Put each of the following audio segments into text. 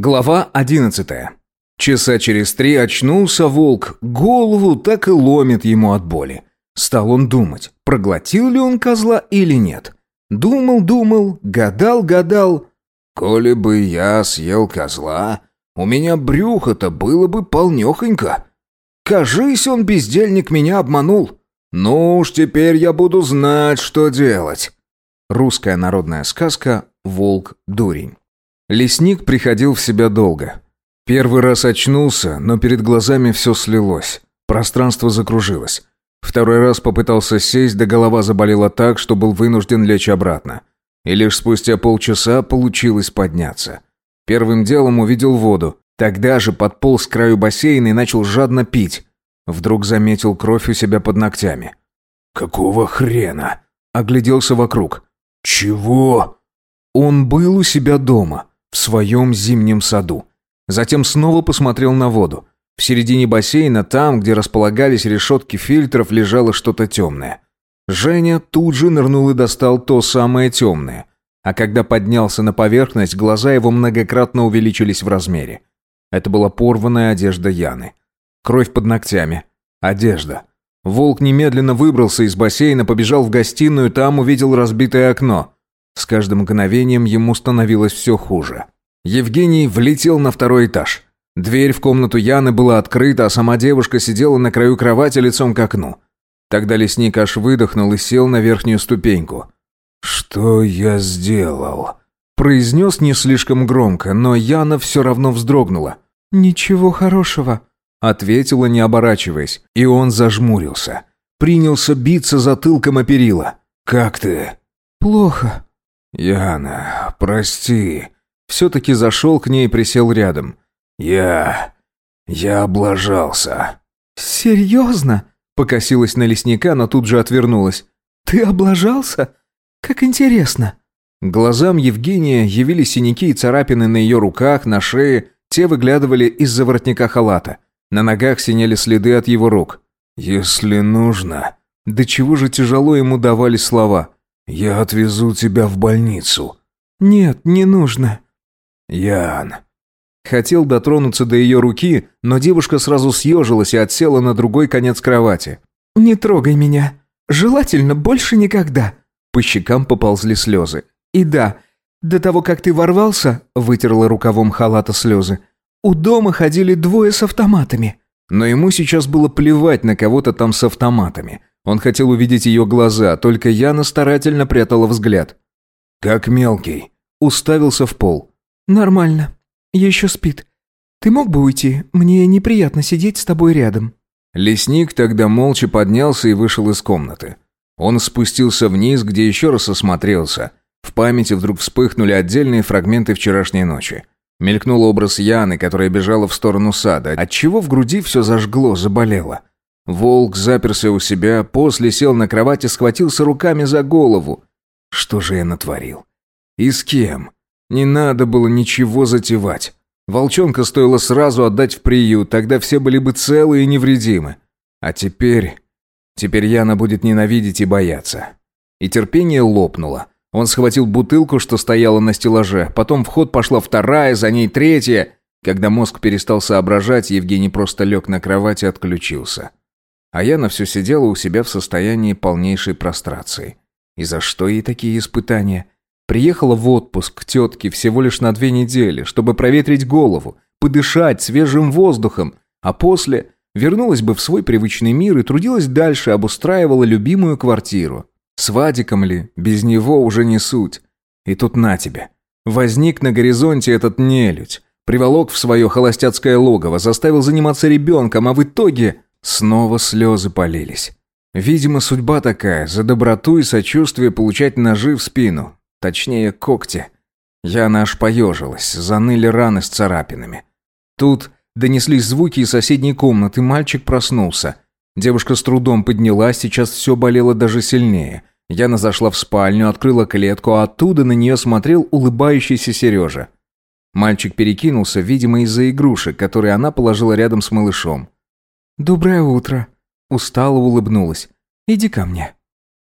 Глава одиннадцатая. Часа через три очнулся волк, голову так и ломит ему от боли. Стал он думать, проглотил ли он козла или нет. Думал, думал, гадал, гадал. «Коли бы я съел козла, у меня брюхо-то было бы полнехонько. Кажись, он, бездельник, меня обманул. Ну уж теперь я буду знать, что делать». Русская народная сказка «Волк-дурень». Лесник приходил в себя долго. Первый раз очнулся, но перед глазами все слилось. Пространство закружилось. Второй раз попытался сесть, да голова заболела так, что был вынужден лечь обратно. И лишь спустя полчаса получилось подняться. Первым делом увидел воду. Тогда же подполз к краю бассейна и начал жадно пить. Вдруг заметил кровь у себя под ногтями. «Какого хрена?» Огляделся вокруг. «Чего?» Он был у себя дома в своем зимнем саду. Затем снова посмотрел на воду. В середине бассейна, там, где располагались решетки фильтров, лежало что-то темное. Женя тут же нырнул и достал то самое темное. А когда поднялся на поверхность, глаза его многократно увеличились в размере. Это была порванная одежда Яны. Кровь под ногтями. Одежда. Волк немедленно выбрался из бассейна, побежал в гостиную, там увидел разбитое окно. С каждым мгновением ему становилось все хуже. Евгений влетел на второй этаж. Дверь в комнату Яны была открыта, а сама девушка сидела на краю кровати лицом к окну. Тогда лесник аж выдохнул и сел на верхнюю ступеньку. «Что я сделал?» Произнес не слишком громко, но Яна все равно вздрогнула. «Ничего хорошего», — ответила, не оборачиваясь, и он зажмурился. Принялся биться затылком о перила. «Как ты?» «Плохо», «Яна, прости». Все-таки зашел к ней и присел рядом. «Я... я облажался». «Серьезно?» Покосилась на лесника, но тут же отвернулась. «Ты облажался? Как интересно». Глазам Евгения явились синяки и царапины на ее руках, на шее, те выглядывали из-за воротника халата. На ногах синели следы от его рук. «Если нужно...» Да чего же тяжело ему давали слова. «Я отвезу тебя в больницу». «Нет, не нужно». «Ян». Хотел дотронуться до ее руки, но девушка сразу съежилась и отсела на другой конец кровати. «Не трогай меня. Желательно больше никогда». По щекам поползли слезы. «И да, до того, как ты ворвался», — вытерла рукавом халата слезы, «у дома ходили двое с автоматами». Но ему сейчас было плевать на кого-то там с автоматами. Он хотел увидеть ее глаза, только Яна старательно прятала взгляд. «Как мелкий». Уставился в пол. «Нормально. Еще спит. Ты мог бы уйти? Мне неприятно сидеть с тобой рядом». Лесник тогда молча поднялся и вышел из комнаты. Он спустился вниз, где еще раз осмотрелся. В памяти вдруг вспыхнули отдельные фрагменты вчерашней ночи. Мелькнул образ Яны, которая бежала в сторону сада, отчего в груди все зажгло, заболело. Волк заперся у себя, после сел на кровать и схватился руками за голову. Что же я натворил? И с кем? Не надо было ничего затевать. Волчонка стоило сразу отдать в приют, тогда все были бы целы и невредимы. А теперь... Теперь Яна будет ненавидеть и бояться. И терпение лопнуло. Он схватил бутылку, что стояла на стеллаже, потом в ход пошла вторая, за ней третья. Когда мозг перестал соображать, Евгений просто лег на кровать и отключился. А Яна все сидела у себя в состоянии полнейшей прострации. И за что ей такие испытания? Приехала в отпуск к тетке всего лишь на две недели, чтобы проветрить голову, подышать свежим воздухом, а после вернулась бы в свой привычный мир и трудилась дальше, обустраивала любимую квартиру. С Вадиком ли, без него уже не суть. И тут на тебе. Возник на горизонте этот нелюдь, приволок в свое холостяцкое логово, заставил заниматься ребенком, а в итоге Снова слезы полились. Видимо, судьба такая, за доброту и сочувствие получать ножи в спину. Точнее, когти. Яна аж поежилась, заныли раны с царапинами. Тут донеслись звуки из соседней комнаты, мальчик проснулся. Девушка с трудом поднялась, сейчас все болело даже сильнее. Яна зашла в спальню, открыла клетку, а оттуда на нее смотрел улыбающийся Сережа. Мальчик перекинулся, видимо, из-за игрушек, которые она положила рядом с малышом. «Доброе утро», — устало улыбнулась. «Иди ко мне».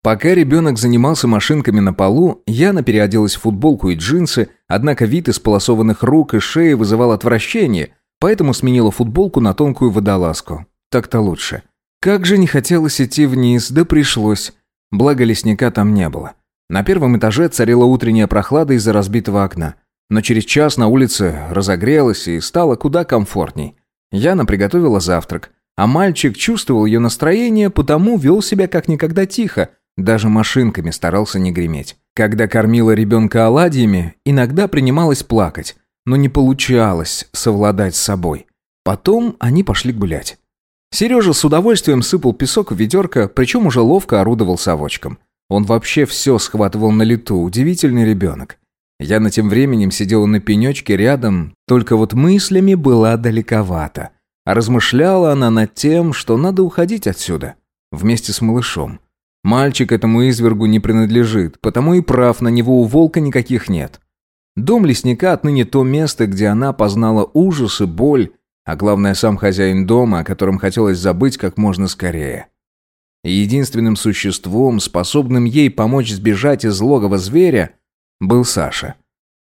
Пока ребенок занимался машинками на полу, Яна переоделась в футболку и джинсы, однако вид из полосованных рук и шеи вызывал отвращение, поэтому сменила футболку на тонкую водолазку. Так-то лучше. Как же не хотелось идти вниз, да пришлось. Благо лесника там не было. На первом этаже царила утренняя прохлада из-за разбитого окна. Но через час на улице разогрелось и стало куда комфортней. Яна приготовила завтрак, а мальчик чувствовал ее настроение, потому вел себя как никогда тихо, даже машинками старался не греметь. Когда кормила ребенка оладьями, иногда принималась плакать, но не получалось совладать с собой. Потом они пошли гулять. Сережа с удовольствием сыпал песок в ведерко, причем уже ловко орудовал совочком. Он вообще все схватывал на лету, удивительный ребенок. Я на тем временем сидела на пенечке рядом, только вот мыслями была далековато. А размышляла она над тем, что надо уходить отсюда. Вместе с малышом. Мальчик этому извергу не принадлежит, потому и прав на него у волка никаких нет. Дом лесника отныне то место, где она познала ужас и боль, а главное сам хозяин дома, о котором хотелось забыть как можно скорее. Единственным существом, способным ей помочь сбежать из логова зверя, был Саша.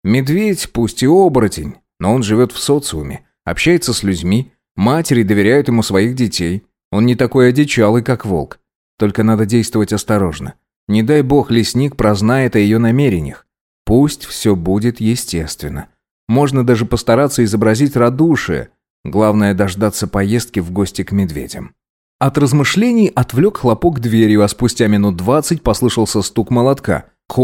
Медведь, пусть и оборотень, но он живет в социуме, общается с людьми, матери доверяют ему своих детей. Он не такой одичалый, как волк. Только надо действовать осторожно. Не дай бог лесник прознает о ее намерениях. Пусть все будет естественно. Можно даже постараться изобразить радушие. Главное дождаться поездки в гости к медведям. От размышлений отвлек хлопок дверью, а спустя минут двадцать послышался стук молотка. К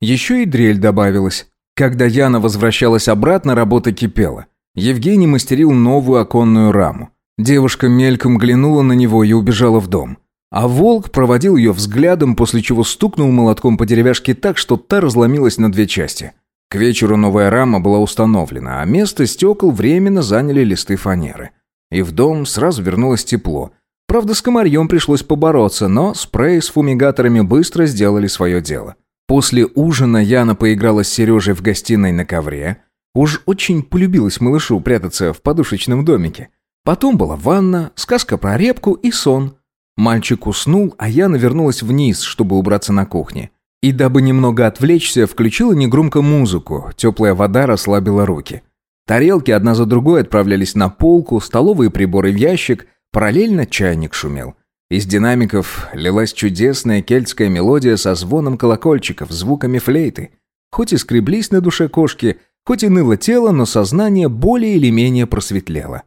еще и дрель добавилась. Когда Яна возвращалась обратно, работа кипела. Евгений мастерил новую оконную раму. Девушка мельком глянула на него и убежала в дом. А волк проводил ее взглядом, после чего стукнул молотком по деревяшке так, что та разломилась на две части. К вечеру новая рама была установлена, а место стекол временно заняли листы фанеры. И в дом сразу вернулось тепло. Правда, с комарьем пришлось побороться, но спрей с фумигаторами быстро сделали свое дело. После ужина Яна поиграла с Сережей в гостиной на ковре. Уж очень полюбилась малышу прятаться в подушечном домике. Потом была ванна, сказка про репку и сон. Мальчик уснул, а Яна вернулась вниз, чтобы убраться на кухне. И дабы немного отвлечься, включила негромко музыку, теплая вода расслабила руки. Тарелки одна за другой отправлялись на полку, столовые приборы в ящик, параллельно чайник шумел. Из динамиков лилась чудесная кельтская мелодия со звоном колокольчиков, звуками флейты. Хоть и скреблись на душе кошки, хоть и ныло тело, но сознание более или менее просветлело.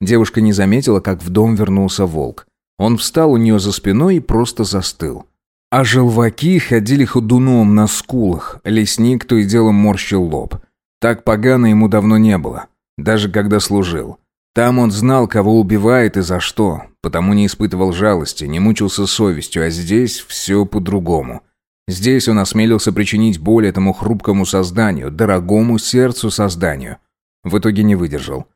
Девушка не заметила, как в дом вернулся волк. Он встал у нее за спиной и просто застыл. А желваки ходили ходуном на скулах, лесник то и дело морщил лоб. Так погано ему давно не было, даже когда служил. Там он знал, кого убивает и за что, потому не испытывал жалости, не мучился совестью, а здесь все по-другому. Здесь он осмелился причинить боль этому хрупкому созданию, дорогому сердцу созданию. В итоге не выдержал.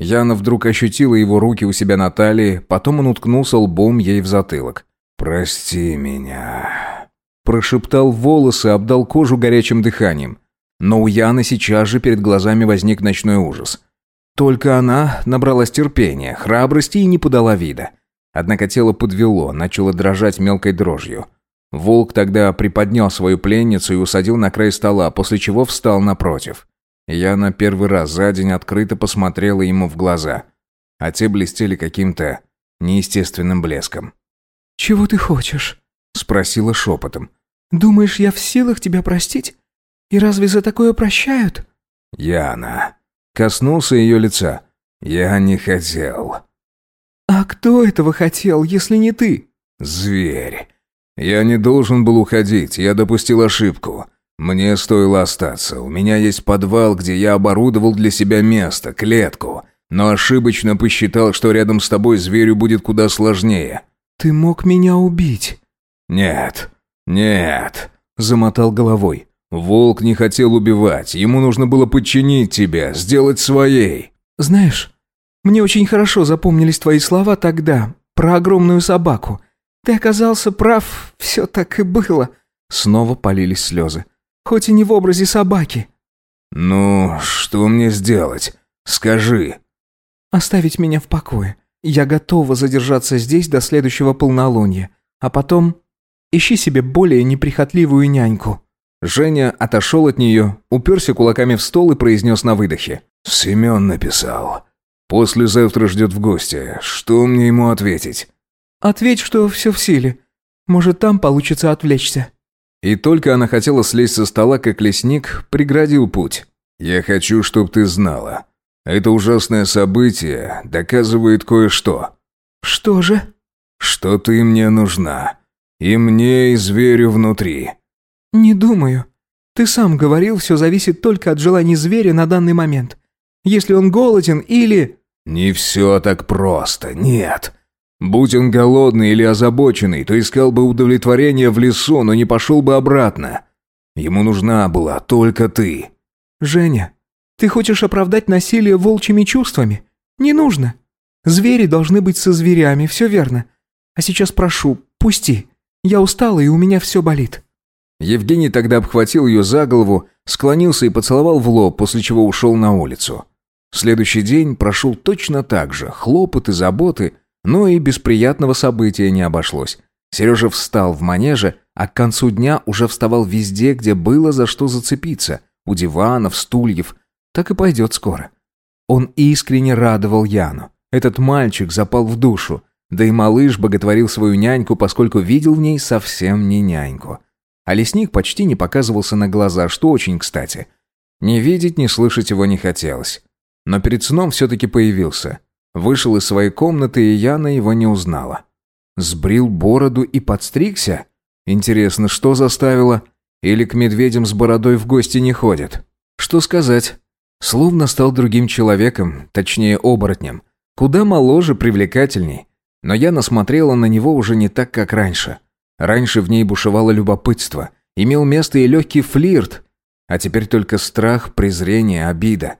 Яна вдруг ощутила его руки у себя на талии, потом он уткнулся лбом ей в затылок. «Прости меня», – прошептал волосы, обдал кожу горячим дыханием. Но у Яны сейчас же перед глазами возник ночной ужас – только она набралась терпения, храбрости и не подала вида. Однако тело подвело, начало дрожать мелкой дрожью. Волк тогда приподнял свою пленницу и усадил на край стола, после чего встал напротив. Я на первый раз за день открыто посмотрела ему в глаза, а те блестели каким-то неестественным блеском. «Чего ты хочешь?» – спросила шепотом. «Думаешь, я в силах тебя простить? И разве за такое прощают?» «Яна, Коснулся ее лица. «Я не хотел». «А кто этого хотел, если не ты?» «Зверь. Я не должен был уходить, я допустил ошибку. Мне стоило остаться. У меня есть подвал, где я оборудовал для себя место, клетку. Но ошибочно посчитал, что рядом с тобой зверю будет куда сложнее». «Ты мог меня убить?» «Нет, нет», — замотал головой. Волк не хотел убивать, ему нужно было подчинить тебя, сделать своей. Знаешь, мне очень хорошо запомнились твои слова тогда, про огромную собаку. Ты оказался прав, все так и было. Снова полились слезы. Хоть и не в образе собаки. Ну, что мне сделать? Скажи. Оставить меня в покое. Я готова задержаться здесь до следующего полнолуния. А потом Ищи себе более неприхотливую няньку». Женя отошел от нее, уперся кулаками в стол и произнес на выдохе. «Семен написал. Послезавтра ждет в гости. Что мне ему ответить?» «Ответь, что все в силе. Может, там получится отвлечься». И только она хотела слезть со стола, как лесник преградил путь. «Я хочу, чтобы ты знала. Это ужасное событие доказывает кое-что». «Что же?» «Что ты мне нужна. И мне, и зверю внутри». «Не думаю. Ты сам говорил, все зависит только от желаний зверя на данный момент. Если он голоден или...» «Не все так просто, нет. Будь он голодный или озабоченный, то искал бы удовлетворение в лесу, но не пошел бы обратно. Ему нужна была только ты». «Женя, ты хочешь оправдать насилие волчьими чувствами? Не нужно. Звери должны быть со зверями, все верно. А сейчас прошу, пусти. Я устала, и у меня все болит». Евгений тогда обхватил ее за голову, склонился и поцеловал в лоб, после чего ушел на улицу. Следующий день прошел точно так же, хлопоты, заботы, но и без приятного события не обошлось. Сережа встал в манеже, а к концу дня уже вставал везде, где было за что зацепиться. У диванов, стульев. Так и пойдет скоро. Он искренне радовал Яну. Этот мальчик запал в душу. Да и малыш боготворил свою няньку, поскольку видел в ней совсем не няньку. А лесник почти не показывался на глаза, что очень кстати. Не видеть, не слышать его не хотелось. Но перед сном все-таки появился. Вышел из своей комнаты, и Яна его не узнала. Сбрил бороду и подстригся? Интересно, что заставило? Или к медведям с бородой в гости не ходят? Что сказать? Словно стал другим человеком, точнее оборотнем. Куда моложе, привлекательней. Но Яна смотрела на него уже не так, как раньше. Раньше в ней бушевало любопытство, имел место и легкий флирт, а теперь только страх, презрение, обида.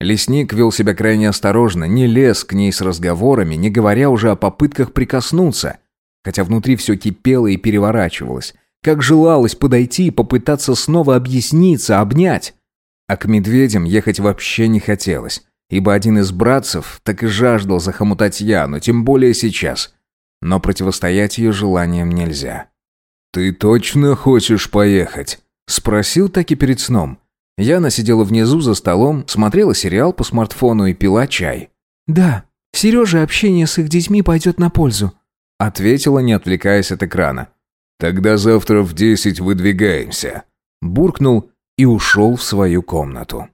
Лесник вел себя крайне осторожно, не лез к ней с разговорами, не говоря уже о попытках прикоснуться, хотя внутри все кипело и переворачивалось, как желалось подойти и попытаться снова объясниться, обнять. А к медведям ехать вообще не хотелось, ибо один из братцев так и жаждал захомутать Яну, тем более сейчас но противостоять ее желаниям нельзя. «Ты точно хочешь поехать?» Спросил так и перед сном. Яна сидела внизу за столом, смотрела сериал по смартфону и пила чай. «Да, Сереже общение с их детьми пойдет на пользу», ответила, не отвлекаясь от экрана. «Тогда завтра в десять выдвигаемся», буркнул и ушел в свою комнату.